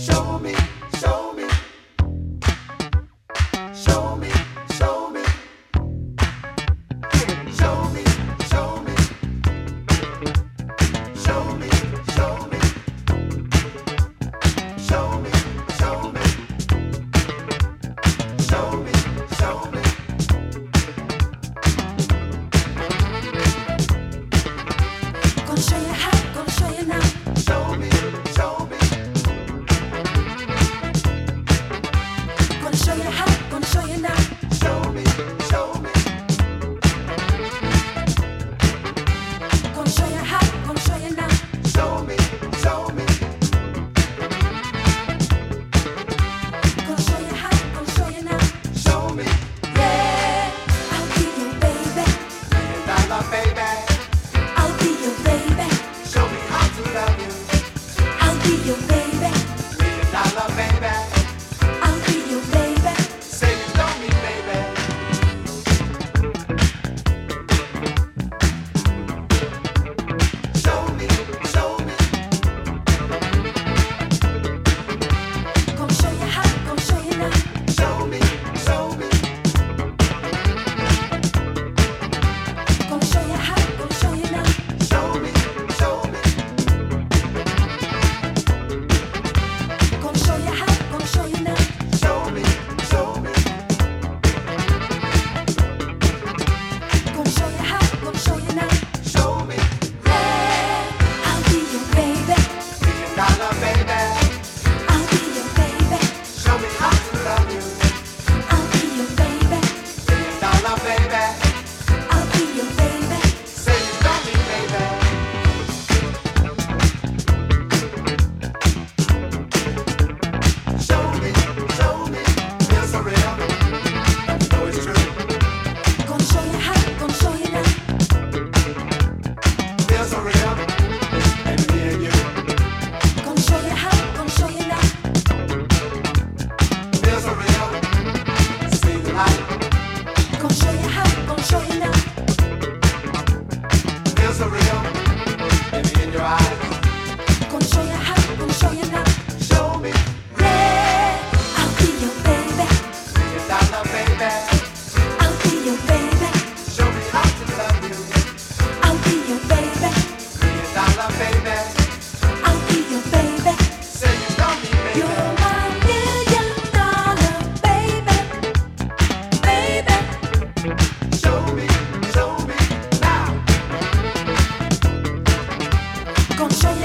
Show you how,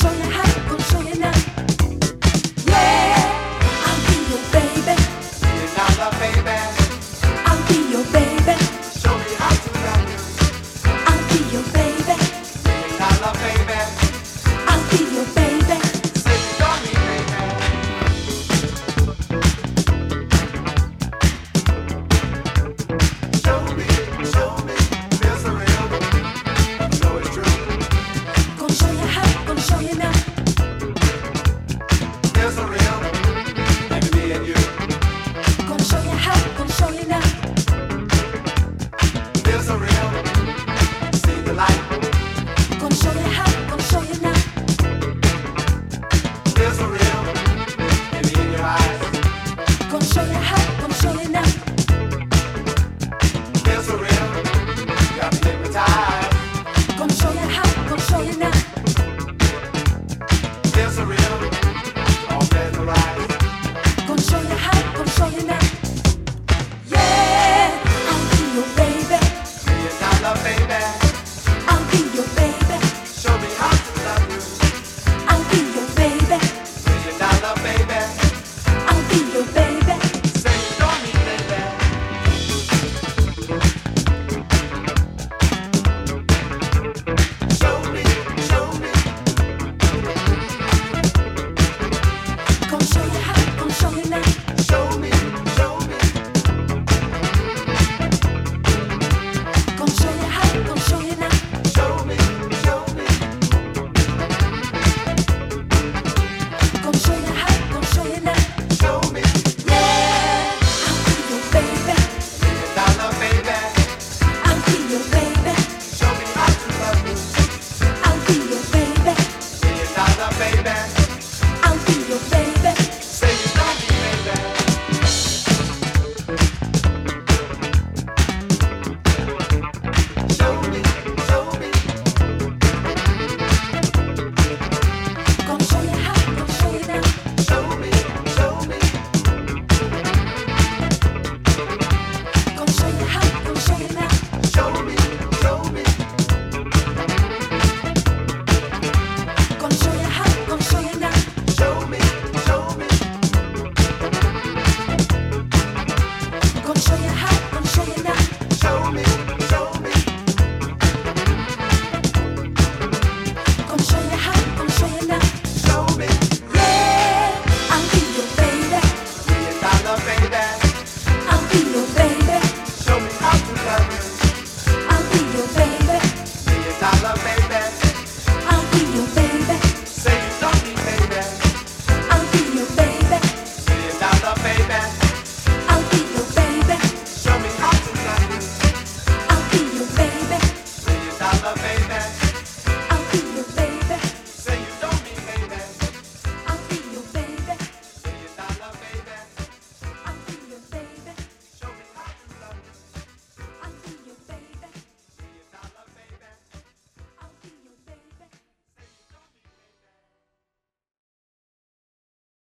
Son